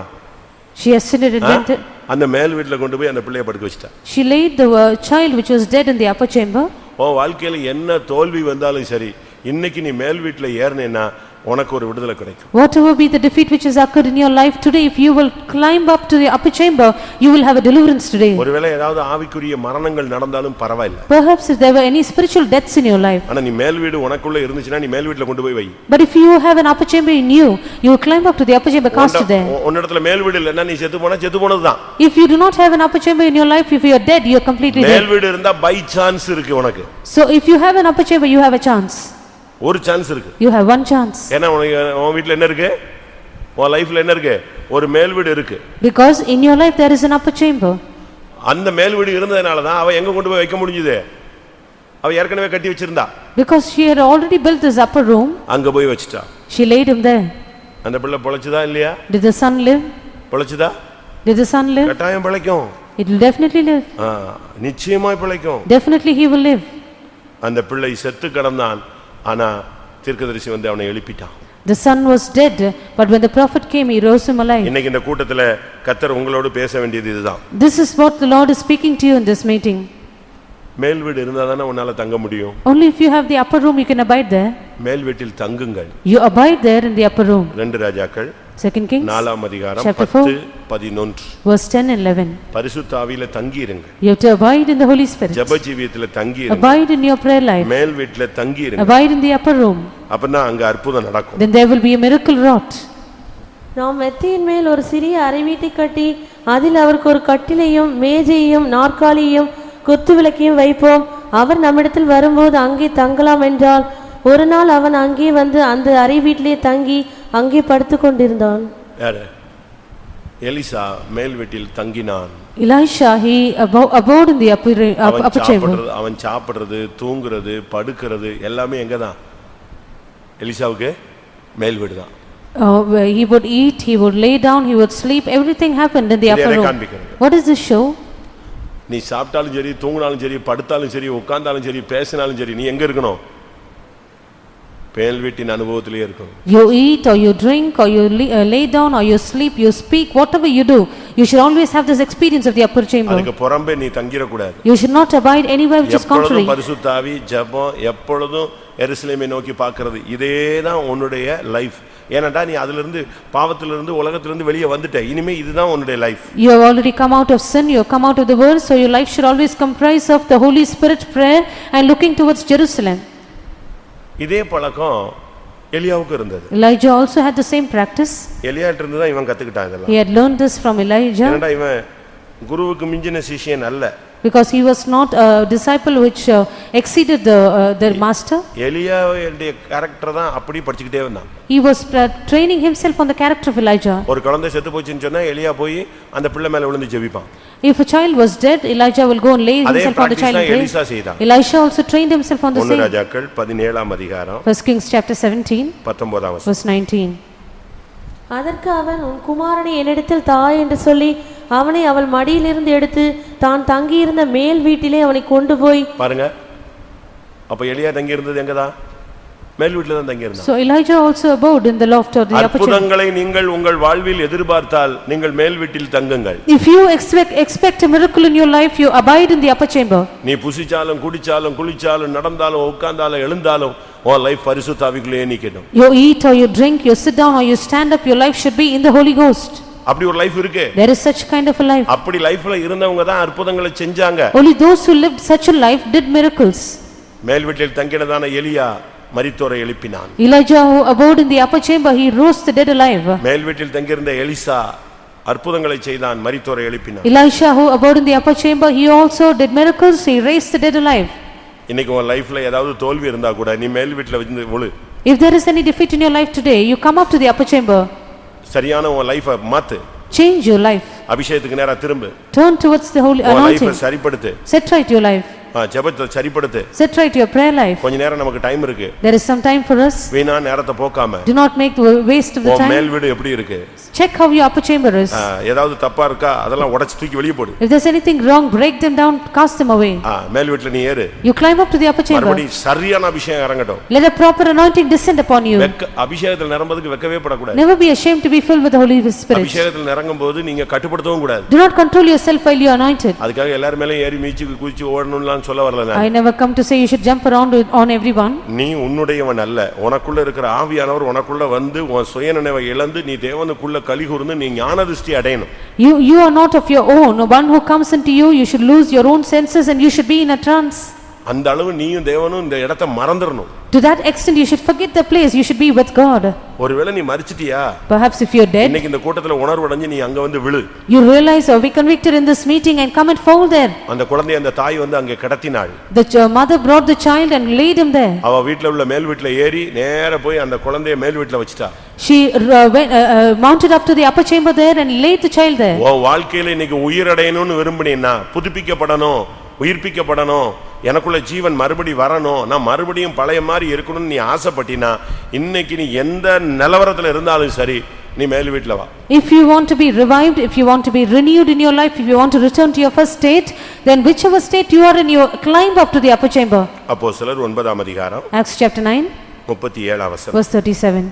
She ascended and went. அந்த மேல் வீட்டுல கொண்டு போய் அந்த பிள்ளைய படுக்க வச்சிட்டா She laid the uh, child which was dead in the upper chamber. உன் வாழ்க்கையில என்ன தோல்வி வந்தாலும் சரி இன்னைக்கு நீ மேல் வீட்டுல ஏறினேன்னா உனக்கு ஒரு விடுதலை கிடைக்கும் Whatever be the defeat which has occurred in your life today, if you will climb up to the upper chamber, you will have a deliverance today. ஒருவேளை ஏதாவது ஆவிக்குரிய மரணங்கள் நடந்தாலும் பரவாயில்ல Perhaps if there were any spiritual deaths in your life. ஆனா நீ மேல் வீடு உனக்குள்ள இருந்துச்சுன்னா நீ மேல் வீட்டுல கொண்டு போய் வை But if you have an upper chamber in you, you will climb up to the upper chamber, cast it there. உன்ட- உன்னிடத்துல மேல் வீடு இல்லைன்னா நீ செத்து போனா செத்து போனதுதான் If you do not have an upper chamber in your life, if you are dead, you are completely மேல் dead. வீடு இருந்தா பை சான்ஸ் இருக்கு உனக்கு So if you have an upper chamber, you have a chance. ஒரு chance இருக்கு You have one chance. ஏன்னா உனக்கு உன் வீட்டுல என்ன இருக்கு உன் லைஃப்ல என்ன இருக்கு ஒரு மேல் வீடு இருக்கு Because in your life there is an upper chamber. அந்த மேல் வீடு இருந்ததுனால தான் அவ எங்க கொண்டு போய் வைக்க முடிஞ்சது அவ ஏற்கனவே கட்டி வச்சிருந்தா Because she had already built this upper room, அங்க போய் வச்சிட்டா she laid him there. அந்த பிள்ளை பொழைச்சுதா இல்லையா Did the son live? பொழைச்சுதா Did the son live? கட்டாயம் பிழைக்கும் It will definitely live. நிச்சயமாய் பிழைக்கும் Definitely he will live. அந்த பிள்ளை செத்து கிடந்தான் ஆனா தீர்க்கதரிசி வந்து அவனை எழுப்பிட்டான் The son was dead, but when the prophet came, he rose him alive. இன்னைக்கு இந்த கூட்டத்துல கத்தர் உங்களோடு பேச வேண்டியது இதுதான் This is what the Lord is speaking to you in this meeting. மேல் வீடு இருந்தா தானே உன்னால தங்க முடியும் Only if you have the upper room, you can abide there. மேல் வீட்டில் தங்குங்கள் You abide there in the upper room. ரெண்டு ராஜாக்கள் Second Kings, நாலாம் அதிகாரம் Chapter பத்து பதினொன்று verse 10 and 11. பரிசுத்தாவியில தங்கியிருங்க You have to abide in the Holy Spirit. ஜெப ஜீவியத்துல தங்கியிருங்க Abide in your prayer life. மேல் வீட்டுல தங்கியிருங்க Abide in the upper room. அப்பதான் அங்க அற்புதம் நடக்கும் Then there will be a miracle wrought. நாம் மெத்தையின் மேல் ஒரு சிறிய அறைவீட்டை கட்டி அதில் அவருக்கு ஒரு கட்டிலையும் மேஜையும் நாற்காலியையும் குத்து விளக்கையும் வைப்போம் அவர் நம்மிடத்தில் வரும்போது அங்கே தங்கலாம் என்றால் ஒரு நாள் அவன் அங்கே வந்து அந்த அறை வீட்டிலே தங்கி அங்கே படுத்துக் கொண்டிருந்தான் யாரு? எலிசா மேல் வீட்டில் தங்கினான். Elisha, he abo- abode in the upper, up- அவன் upper chamber. சாப்பிடுறது அவன் சாப்பிடுறது தூங்குறது படுக்கிறது எல்லாமே எங்கதான்? எலிசாவுக்கு மேல் வீடுதான். Uh, where he would eat, he would lay down, he would sleep, everything happened in the upper room. காண்பிக்கிறது. What is this show? நீ சாப்பிட்டாலும் சரி தூங்கினாலும் சரி படுத்தாலும் சரி உட்கார்ந்தாலும் சரி பேசினாலும் சரி நீ எங்க இருக்கணும்? மேல் வீட்டின் அனுபவத்திலே You eat or you drink or you lay, uh, lay down or you sleep, you speak, whatever you do, you should always have this experience of the upper chamber. அதுக்கு புறம்பே நீ தங்கிடக்கூடாது You should not abide anywhere which is contrary. எப்பொழுதும் பரிசுத்தாவி ஜெபம் எப்பொழுதும் எருசலேமை நோக்கி பார்க்கிறது இதே தான் உன்னுடைய லைஃப் ஏனடா நீ அதிலிருந்து பாவத்திலிருந்து உலகத்திலிருந்து வெளியே வந்துட்ட இனிமே இதுதான் உன்னுடைய life You have already come out of sin, you have come out of the world, so your life should always comprise of the Holy Spirit prayer and looking towards Jerusalem. இதே பழக்கம் எலியாவுக்கு இருந்தது. Elijah also had the same practice. எலியாட்ட இருந்து தான் இவன் கத்துக்கிட்டான் இதெல்லாம். He had learned this from Elijah. ஏனடா இவன் குருவுக்கு மிஞ்சின சிஷ்யன் அல்ல. Because he was not a disciple which uh, exceeded the, uh, the master. எலியாவுடைய கேரக்டர் தான் அப்படி படிச்சுக்கிட்டே வந்தான் He was uh, training himself on the character of Elijah. ஒரு குழந்தை செத்து போச்சுன்னு சொன்னா எலியா போய் அந்த பிள்ளை மேல விழுந்து ஜெபிப்பான் If a child was dead, Elijah will go and lay அதே himself on the practice child தான் and pray. எலிசா செய்தான் Elisha also trained himself on the ஒன்னு same. ராஜாக்கள் பதினேழாம் அதிகாரம் First Kings chapter 17, பத்தொன்பதாம் வசனம். verse 19. அதற்கு அவன் உன் குமாரனை என்னிடத்தில் தா என்று சொல்லி அவனை அவள் மடியிலிருந்து எடுத்து தான் தங்கியிருந்த மேல் வீட்டிலே அவனை கொண்டு போய் பாருங்க அப்ப எலியா தங்கி இருந்தது எங்கதான் மேல் வீட்டுல தான் தங்கி இருந்தான் So Elijah also abode in the loft or the upper chamber. அற்புதங்களை நீங்கள் உங்கள் வாழ்வில் எதிர்பார்த்தால் நீங்கள் மேல் வீட்டில் தங்குங்கள் If you expect, expect a miracle in your life, you abide in the upper chamber. நீ புசிச்சாலும் குடிச்சாலும் குளிச்சாலும் நடந்தாலும் உட்கார்ந்தாலும் எழுந்தாலும் உன் லைஃப் பரிசுத்தாவிக்குள்ளேயே நிக்கணும் You eat or you drink, you sit down or you stand up, your life should be in the Holy Ghost. அப்படி ஒரு life இருக்கு There is such kind of a life. அப்படி லைஃப்ல இருந்தவங்க தான் அற்புதங்களை செஞ்சாங்க Only those who lived such a life did miracles. மேல் வீட்டில் தங்கினதான எலியா மரித்தோரை எழுப்பினான் Elijah who abode in the upper chamber, he rose the dead alive. மேல் வீட்டில் தங்கியிருந்த எலிசா அற்புதங்களை செய்தான் மரித்தோரை எழுப்பினான் Elisha who abode in the upper chamber, he also did miracles, he raised the dead alive. இன்னைக்கு உன் லைஃப்ல ஏதாவது தோல்வி இருந்தா கூட நீ மேல் வீட்டுல வந்து விழு If there is any defeat in your life today, you come up to the upper chamber, சரியான உன் லைஃபை மாத்து change your life, அபிஷேகத்துக்கு நேரா திரும்பு turn towards the holy உன் லைஃபை anointing, சரிப்படுத்து set right your life. ஆ, ஜெபத்தை சரிப்படுத்து Set right your prayer life. கொஞ்ச நேரம் நமக்கு டைம் இருக்கு There is some time for us. வீணா நேரத்தை போக்காம Do not make the waste of the உன் time. மேல் வீடு எப்படி இருக்கு Check how your upper chamber is. ஆ, ஏதாவது தப்பா இருக்கா அதெல்லாம் உடைச்சு தூக்கி வெளியே போடு If there's anything wrong, break them down, cast them away. ஆ, மேல் வீட்டுல நீ ஏறு You climb up to the upper chamber. மறுபடியும் சரியான அபிஷேகம் இறங்கட்டும் Let a proper anointing descend upon you. வெக்க அபிஷேகத்தில் நிரம்பதுக்கு வெக்கவே படக்கூடாது Never be ashamed to be filled with the Holy Spirit. அபிஷேகத்தில் நிரங்கும் போது நீங்க கட்டுப்படுத்தவும் கூடாது Do not control yourself while you are anointed. அதுக்காக எல்லாரும் மேலயும் ஏறி மீச்சு குதிச்சு ஓடணும்லாம் சொல்ல வரல நான். I never come to say you should jump around with- on everyone. நீ உன்னுடையவன் அல்ல உனக்குள்ள இருக்கிற ஆவியானவர் உனக்குள்ள வந்து உன் சுயநினைவை இழந்து நீ தேவனுக்குள்ள கலி கூர்ந்து நீ ஞான திருஷ்டி அடையணும் You, you are not of your own. One who comes into you, you should lose your own senses and you should be in a trance. அந்த அளவு நீயும் தேவனும் இந்த இடத்தை மறந்துடணும் To that extent, you should forget the place, you should be with God. ஒருவேளை நீ மறிச்சிட்டியா Perhaps if you're dead, இன்னைக்கு இந்த கூட்டத்துல உணர்வு அடைஞ்சு நீ அங்க வந்து விழு you realize or be convicted in this meeting and come and fall there. அந்த குழந்தைய அந்த தாய் வந்து அங்க கடத்தினாள் The mother brought the child and laid him there. அவ வீட்ல உள்ள மேல் வீட்டுல ஏறி நேர போய் அந்த குழந்தைய மேல் வீட்டுல வச்சுட்டா She uh, went, uh, uh, mounted up to the upper chamber there and laid the child there. உன் வாழ்க்கையில இன்னைக்கு உயிரடையணும்னு விரும்பினீன்னா புதுப்பிக்கப்படணும் உயிர்ப்பிக்கப்படணும் எனக்குள்ள ஜீவன் மறுபடி வரணும் நான் மறுபடியும் பழைய மாதிரி இருக்கணும்னு நீ ஆசைப்பட்டினா இன்னைக்கு நீ எந்த நிலவரத்துல இருந்தாலும் சரி நீ மேல் வீட்டுல வா If you want to be revived, if you want to be renewed in your life, if you want to return to your first state, then whichever state you are in, you climb up to the upper chamber. அப்போ சிலர் ஒன்பதாம் அதிகாரம் Acts chapter 9, முப்பத்தி ஏழாம் வசனம் verse 37.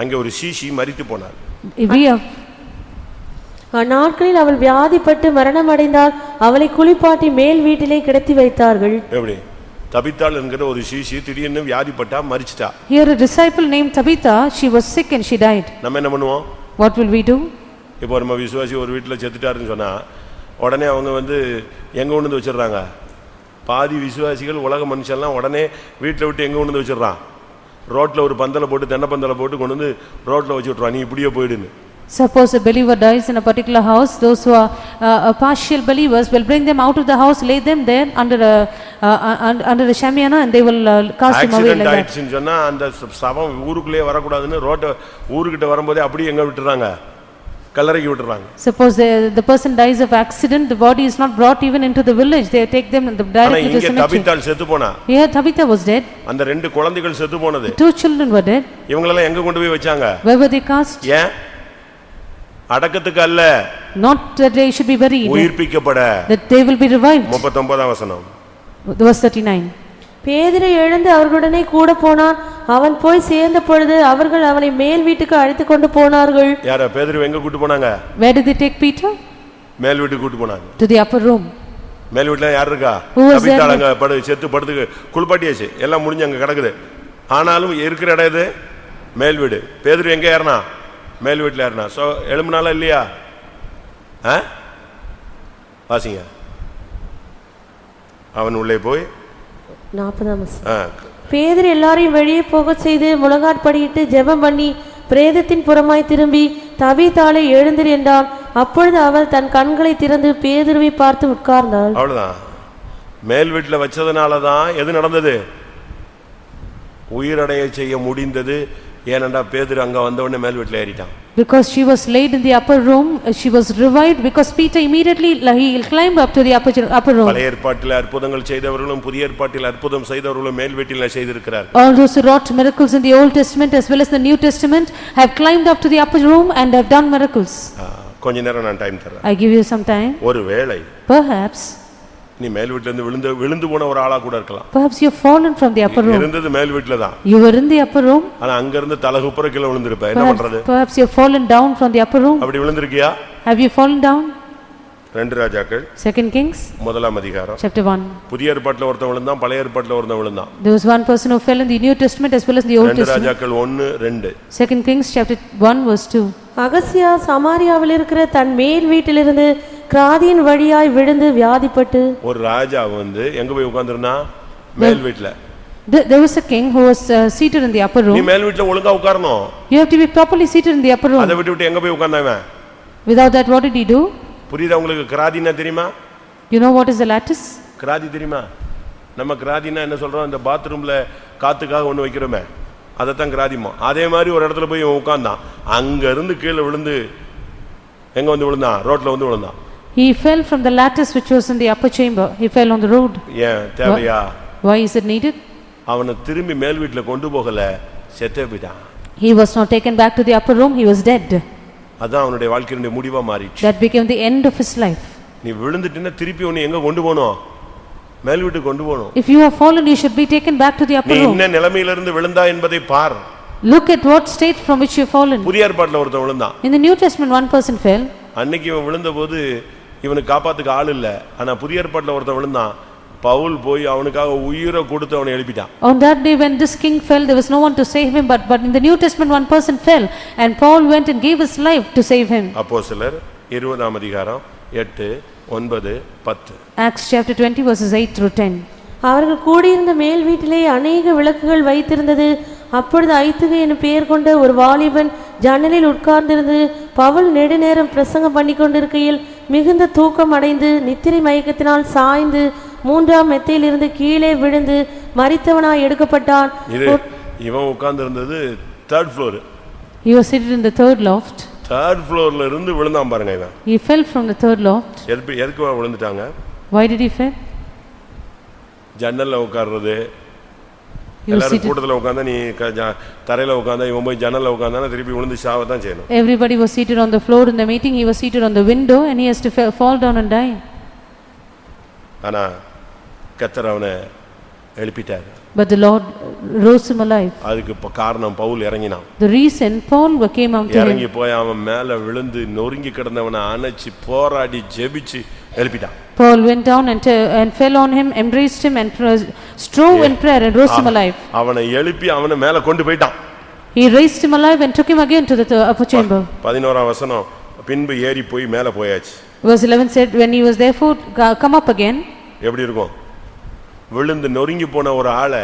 அங்க ஒரு சீஷி மரித்து போனார் We have, அந்நாட்களில் அவள் வியாதிப்பட்டு மரணமடைந்தால் அவளை குளிப்பாட்டி மேல் வீட்டிலே கிடத்தி வைத்தார்கள். எப்படி? தபித்தாள் என்கிற ஒரு சீஷி திடீர்னு வியாதிப்பட்டா மரிச்சிட்டா? Here a disciple named Tabitha, she was sick and she died. நம்ம என்ன பண்ணுவோம்? What will we do? இப்போ நம்ம விசுவாசி ஒரு வீட்டில் செத்துட்டாருன்னு சொன்னா உடனே அவங்க வந்து எங்க கொண்டு வந்து வச்சிடுறாங்க? பாதி விசுவாசிகள் உலக மனுஷன்லாம் உடனே வீட்டில் விட்டு எங்க கொண்டு வந்து வச்சிடுறான்? ரோட்ல ஒரு பந்தலை போட்டு தென்னை பந்தலை போட்டு கொண்டு வந்து ரோட்ல வச்சு விட்ருவான் நீ இப்படியே போயிடுன்னு. Suppose a believer dies in a particular house, those who are uh, uh, partial believers will bring them out of the house, lay them there under a, uh, uh, un- under a shamiana and they will uh, cast them away accident like that. ஆயிடுச்சுன்னு சொன்னா அந்த சவம் ஊருக்குள்ளேயே வரக்கூடாதுன்னு ரோட்டை ஊருக்கிட்ட வரும்போதே அப்படியே எங்க விட்டுறாங்க கல்லறைக்கு விட்டுறாங்க Suppose the, the person dies of accident, the body is not brought even into the village, they take them and ஆனா directly to இங்க cemetery. தபித்தாள் செத்து போனா Here Tabitha was dead, அந்த ரெண்டு குழந்தைகள் செத்து போனது two children were dead, இவங்களெல்லாம் எங்க கொண்டு போய் வச்சாங்க where were they cast? ஏன் அடக்கத்துக்கு அல்ல Not that they should be buried, உயிர்ப்பிக்கப்பட. That they will be revived. முப்பத்தொன்பதாம் வசனம். Verse thirty-nine. பேதிரை எழுந்து அவர்களுடனே கூட போனான். அவன் போய் சேர்ந்த பொழுது அவர்கள் அவனை மேல் வீட்டுக்கு அழைத்து கொண்டு போனார்கள். யார பேதரு எங்க கூட்டு போனாங்க? Where did they take Peter? மேல் வீட்டுக்கு கூட்டு போனாங்க. To the upper room. மேல் வீட்டுல யார் இருக்கா? அங்க படு செத்து படுத்து குளிப்பாட்டியாச்சு. எல்லாம் முடிஞ்சு அங்க கிடக்குது. ஆனாலும் இருக்கிற இடம் இது மேல் வீடு. பேதரு எங்க ஏறினா? மேல் வீட்டுல ஏறினா சோ எழும்புனாலா இல்லையா? ஆ? வாசிங்க. அவன் உள்ளே போய் நாற்பதாம் பேதர் எல்லாரையும் வெளியே போகச் செய்து முழங்காற்படியிட்டு ஜெபம் பண்ணி பிரேதத்தின் புறமாய் திரும்பி தவித்தாளை எழுந்திரு என்றான். அப்பொழுது அவள் தன் கண்களை திறந்து பேதுருவை பார்த்து உட்கார்ந்தாள். அவ்வளவுதான். மேல் வீட்டுல வச்சதுனால தான் எது நடந்தது? உயிரடைய செய்ய முடிந்தது. ஏனண்டா பேதுரு அங்க வந்த உடனே மேல் வீட்டுல ஏறிட்டான் Because she was laid in the upper room, uh, she was revived because Peter immediately, he climbed up to the upper, upper room. பழைய ஏற்பாட்டில் அற்புதங்கள் செய்தவர்களும் புதிய ஏற்பாட்டில் அற்புதம் செய்தவர்களும் மேல் வீட்டில் செய்திருக்கிறார் All those who wrought miracles in the Old Testament as well as the New Testament have climbed up to the upper room and have done miracles. கொஞ்ச நேரம் நான் டைம் தர்றேன் I give you some time. ஒரு வேளை Perhaps, நீ மேல் வீட்டுல இருந்து விழுந்து விழுந்து போன ஒரு ஆளா கூட இருக்கலாம் perhaps you've fallen from the upper room. இருந்தது மேல் வீட்டுல தான் You were in the upper room, ஆனா அங்க இருந்து தலகுப்புற கீழே விழுந்திருப்ப என்ன பண்றது perhaps, perhaps you've fallen down from the upper room. அப்படி விழுந்திருக்கியா Have you fallen down? ரெண்டு ராஜாக்கள் Second Kings, முதலாம் அதிகாரம் chapter 1. புதிய ஏற்பாட்டுல ஒருத்தன் விழுந்தான் பழைய ஏற்பாட்டுல ஒருத்தன் விழுந்தான் There was one person who fell in the New Testament as well as the Old ரெண்டு Testament. ராஜாக்கள் ஒன்னு ரெண்டு Second Kings, chapter 1, verse 2. அகசியா சமாரியாவில் இருக்கிற தன் மேல் வீட்டிலிருந்து கிராதியின் வழியாய் விழுந்து வியாதிப்பட்டு ஒரு ராஜா வந்து எங்க போய் உட்கார்ந்திருந்தான் மேல் வீட்டுல There there was a king who was uh, seated in the upper நீ room. மேல் வீட்டுல ஒழுங்கா உட்காரணும். You have to be properly seated in the upper room. அதை விட்டு விட்டு எங்க போய் உட்கார்ந்தவன் Without that, what did he do? புரியுதா உங்களுக்கு கிராதினா தெரியுமா? You know what is the lattice? கிராதி தெரியுமா? நம்ம கிராதினா என்ன சொல்றோம்? இந்த பாத்ரூம்ல காத்துக்காக ஒண்ணு வைக்கிறோமே. அதைத்தான் கிராதிமோ அதே மாதிரி ஒரு இடத்துல போய் இவன் உட்கார்ந்தான். அங்க இருந்து கீழே விழுந்து எங்க வந்து விழுந்தான்? ரோட்ல வந்து விழுந்தான். He fell from the lattice which was in the upper chamber. He fell on the road. ஏன் தேவையா Why is it needed? அவனை திரும்பி மேல் வீட்டுல கொண்டு போகல செத்தே போயிட்டான் He was not taken back to the upper room, he was dead. அதான் அவனுடைய வாழ்க்கையினுடைய முடிவா மாறிடுச்சு That became the end of his life. நீ விழுந்துட்டுன்னா திருப்பி உன்னை எங்க கொண்டு போகணும் மேல் வீட்டுக்கு கொண்டு போகணும் If you have fallen, you should be taken back to the நீ upper room. என்ன நிலைமையிலிருந்து விழுந்தா என்பதை பார் Look at what state from which you have fallen. புதிய ஏற்பாட்டுல ஒருத்தன் விழுந்தான் In the New Testament, one person fell. அன்னைக்கு இவன் விழுந்தபோது இவனுக்கு காப்பாத்துக்கு ஆள் இல்ல ஆனா புதிய ஏற்பாட்டுல ஒருத்தன் விழுந்தான் பவுல் போய் அவனுக்காக உயிரை கொடுத்து அவனை எழுப்பிட்டான் On that day when this king fell, there was no one to save him, but, but in the New Testament, one person fell, and Paul went and gave his life to save him. அப்போ சிலர் இருபதாம் அதிகாரம் எட்டு ஒன்பது பத்து Acts chapter 20 verses 8 through 10. அவர்கள் கூடியிருந்த மேல் வீட்டிலே அநேக விளக்குகள் வைத்திருந்தது அப்பொழுது ஐத்துகை எனும் பெயர் கொண்ட ஒரு வாலிபன் ஜன்னலில் உட்கார்ந்திருந்து பவுல் நெடுநேரம் பிரசங்கம் பண்ணி கொண்டிருக்கையில் மிகுந்த தூக்கம் அடைந்து நித்திரை மயக்கத்தினால் சாய்ந்து மூன்றாம் மெத்தையிலிருந்து கீழே விழுந்து மரித்தவனாய் எடுக்கப்பட்டான் இவன் உட்கார்ந்து இருந்தது third floor He was seated in the third loft. Third ஃப்ளோர்ல இருந்து விழுந்தான் பாருங்க இவன் He fell from the third loft. எதுக்கு எதுக்கு விழுந்துட்டாங்க Why did he fall? ஜன்னல்ல உட்கார்றது எல்லாரும். கூட்டத்துல உட்கார்ந்தா நீ தரையில உட்கார்ந்தா இவன் போய் ஜன்னல்ல உட்கார்ந்தானா திருப்பி விழுந்து சாவத்தான் செய்யணும் Everybody was seated on the floor in the meeting. He was seated on the window and he has to fa- fall down and die. ஆனா கத்தர் அவனை எழுப்பிட்டாரு But the Lord rose him alive. அதுக்கு இப்ப காரணம் பவுல் இறங்கினான் The reason Paul came unto him. இறங்கி போய் அவன் மேல விழுந்து நொறுங்கி கிடந்தவனை அணைச்சு போராடி ஜெபிச்சு எழுப்பிட்டான் Paul went down and, uh, and fell on him, embraced him and pr- strove in prayer and rose him alive. அவனை எழுப்பி அவனை மேல கொண்டு போயிட்டான் He raised him alive and took him again to the th- upper chamber. பதினோராம் வசனம் பின்பு ஏறி போய் மேல போயாச்சு Verse 11 said, when he was therefore uh, come up again, எப்படி இருக்கும் விழுந்து நொறுங்கி போன ஒரு ஆளை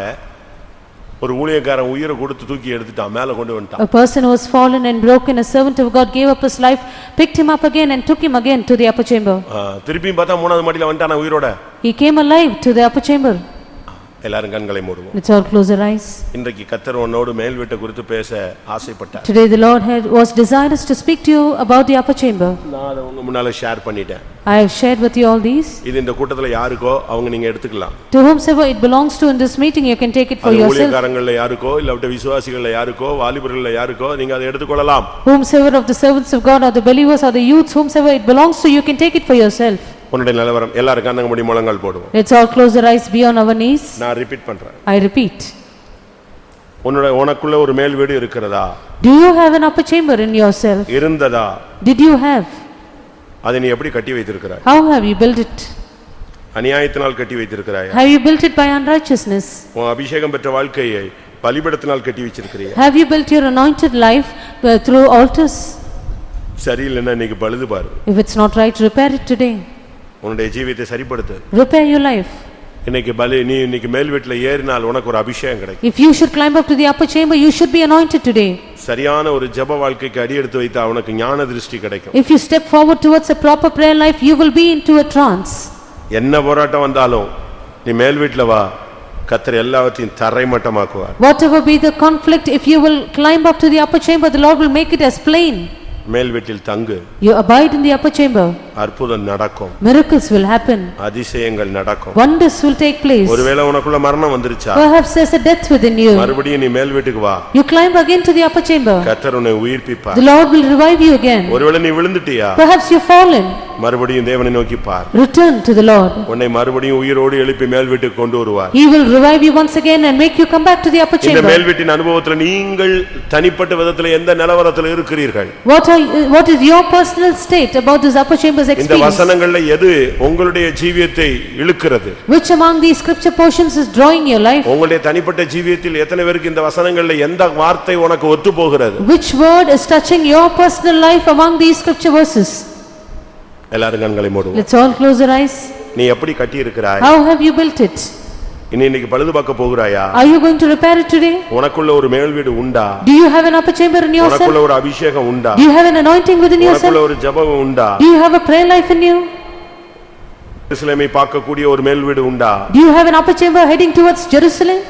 ஒரு ஊழியக்காரன் உயிரை கொடுத்து தூக்கி எடுத்துட்டான் மேல கொண்டு வந்துட்டான் a person was fallen and broken, a servant of God gave up his life, picked him up again and took him again to the upper chamber. திருப்பியும் பார்த்தா மூணாவது மாடியில வந்துட்டான் உயிரோட He came alive to the upper chamber. எல்லாரும் கண்களை மூடுவோம் Let's all close our eyes. இன்றைக்கு கத்தர் உன்னோடு மேல் வீட்டை குறித்து பேச ஆசைப்பட்டார் Today the Lord had, was desirous to speak to you about the upper chamber. நான் அதை உங்க முன்னால ஷேர் பண்ணிட்டேன் I have shared with you all these. இது இந்த கூட்டத்துல யாருக்கோ அவங்க நீங்க எடுத்துக்கலாம் To whomsoever it belongs to in this meeting, you can take it for அது yourself. ஊழியக்காரங்கள்ல யாருக்கோ இல்லாவிட்ட விசுவாசிகள்ல யாருக்கோ வாலிபர்கள்ல யாருக்கோ நீங்க அதை எடுத்துக்கொள்ளலாம் Whomsoever of the servants of God or the believers or the youths, whomsoever it belongs to, you can take it for yourself. உன்னுடைய நிலவரம் எல்லாரும் கண்ணங்க முடி முழங்கால் போடுவோம் Let's all close our eyes, be on our knees. நான் repeat பண்றேன் I repeat. உன்னோட உனக்குள்ள ஒரு மேல் வீடு இருக்கிறதா Do you have an upper chamber in yourself? இருந்ததா Did you have? அதை நீ எப்படி கட்டி வைத்திருக்கிறாய் How have you built it? அநியாயத்தினால் கட்டி வைத்திருக்கிறாயா Have you built it by unrighteousness? உன் அபிஷேகம் பெற்ற வாழ்க்கையை பலிபடத்தினால் கட்டி வச்சிருக்கிறியா Have you built your anointed life uh, through altars? சரியில்லைன்னா இன்னைக்கு பழுது பாரு If it's not right, repair it today. உன்னுடைய ஜீவியத்தை சரிப்படுத்து Repair your life. இன்னைக்கு பலி நீ இன்னைக்கு மேல் வீட்டுல ஏறினால் உனக்கு ஒரு அபிஷேகம் கிடைக்கும் If you should climb up to the upper chamber, you should be anointed today. சரியான ஒரு ஜெப வாழ்க்கைக்கு அடி எடுத்து வைத்தா உனக்கு ஞான திருஷ்டி கிடைக்கும் If you step forward towards a proper prayer life, you will be into a trance. என்ன போராட்டம் வந்தாலும் நீ மேல் வீட்டுல வா கத்தர் எல்லாவற்றையும் தரைமட்டமாக்குவார் Whatever be the conflict, if you will climb up to the upper chamber, the Lord will make it as plain. மேல் வீட்டில் தங்கு You abide in the upper chamber, அற்புதம் நடக்கும் miracles will happen, அதிசயங்கள் நடக்கும் wonders will take place. ஒருவேளை உனக்குள்ள மரணம் வந்துருச்சா Perhaps there's a death within you. மறுபடியும் நீ மேல் வீட்டுக்கு வா You climb again to the upper chamber. கத்தர் உன்னை உயிர்ப்பிப்பார் The Lord will revive you again. ஒருவேளை நீ விழுந்துட்டியா Perhaps you've fallen. மறுபடியும் தேவனை நோக்கி பார் Return to the Lord. உன்னை மறுபடியும் உயிரோடு எழுப்பி மேல் வீட்டுக்கு கொண்டு வருவார் He will revive you once again and make you come back to the upper இந்த chamber. மேல் வீட்டின் அனுபவத்துல நீங்கள் தனிப்பட்ட விதத்துல எந்த நிலவரத்துல இருக்கிறீர்கள் What are, you- what is your personal state about this upper chamber's இந்த experience? வசனங்கள்ல எது உங்களுடைய ஜீவியத்தை இழுக்கிறது Which among these scripture portions is drawing your life? உங்களுடைய தனிப்பட்ட ஜீவியத்தில் எத்தனை பேருக்கு இந்த வசனங்கள்ல எந்த வார்த்தை உனக்கு ஒத்து போகிறது Which word is touching your personal life among these scripture verses? எல்லாரும் கண்களை மூடுவோம் Let's all close our eyes. நீ எப்படி கட்டி இருக்கிறாய் How have you built it? இனி இன்னைக்கு பழுது பார்க்க போகிறாயா Are you going to repair it today? உனக்குள்ள ஒரு மேல் வீடு உண்டா Do you have an upper chamber in yourself? உனக்குள்ள ஒரு அபிஷேகம் உண்டா Do you have an anointing within உனக்குள்ள yourself? ஒரு ஜெபம் உண்டா Do you have a prayer life in you? எருசலேமை பார்க்கக்கூடிய ஒரு மேல் வீடு உண்டா Do you have an upper chamber heading towards Jerusalem?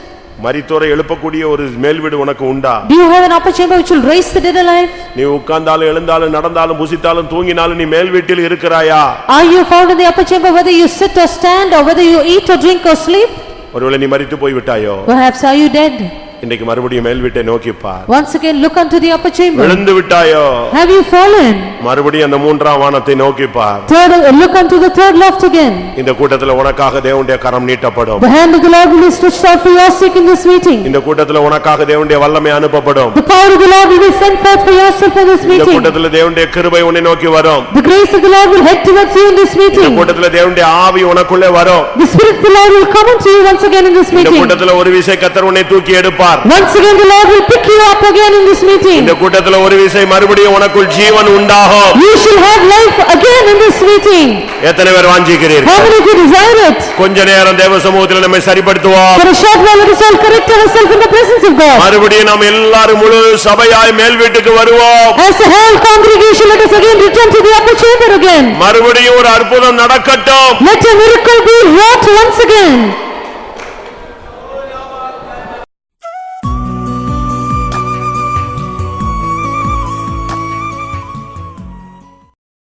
மரித்தோரை எழுப்பக்கூடிய ஒரு மேல் வீடு உனக்கு உண்டா Do you have an upper chamber which will raise the dead alive? நீ உட்கார்ந்தாலும் எழுந்தாலும் நடந்தாலும் புசித்தாலும் தூங்கினாலும் நீ மேல் வீட்டில் இருக்கிறாயா Are you found in the upper chamber whether you sit or stand or whether you eat or drink or sleep? ஒருவேளை நீ மரித்து போய் விட்டாயோ Perhaps are you dead? இன்னைக்கு மறுபடியும் மேல் வீட்டை நோக்கி பார் Once again look unto the upper chamber. விழுந்து விட்டாயோ Have you fallen? மறுபடியும் அந்த மூன்றாம் வானத்தை நோக்கி பார் Third, uh, look unto the third loft again. இந்த கூட்டத்துல உனக்காக தேவனுடைய கரம் நீட்டப்படும் The hand of the Lord will be stretched out for your sake in this meeting. இந்த கூட்டத்துல உனக்காக தேவனுடைய வல்லமை அனுப்பப்படும் The power of the Lord will be sent forth for yourself in this இந்த meeting. கூட்டத்துல தேவனுடைய கிருபை உன்னை நோக்கி வரும் The grace of the Lord will head towards you in this இந்த meeting. கூட்டத்துல தேவனுடைய ஆவி உனக்குள்ளே வரும் The Spirit of the Lord will come unto you once again in this இந்த meeting. கூட்டத்துல ஒரு விசை கத்தர் உன்னை தூக்கி எடுப்பார் Once again the Lord will pick you up again in this meeting. இந்த கூட்டத்துல ஒரு விசை மறுபடியும் உனக்குள் ஜீவன் உண்டாகும் You shall have life again in this meeting. எத்தனை பேர் வாஞ்சிக்கிறீர்கள் How many of you desire it? கொஞ்ச நேரம் தேவ சமூகத்தில் நம்மை சரிப்படுத்துவோம் For a short while let us all correct ourselves in the presence of God. மறுபடியும் நாம் எல்லாரும் முழு சபையாய் மேல் வீட்டுக்கு வருவோம் As a whole congregation, let us again return to the upper chamber again. மறுபடியும் ஒரு அற்புதம் நடக்கட்டும் Let a miracle be wrought once again.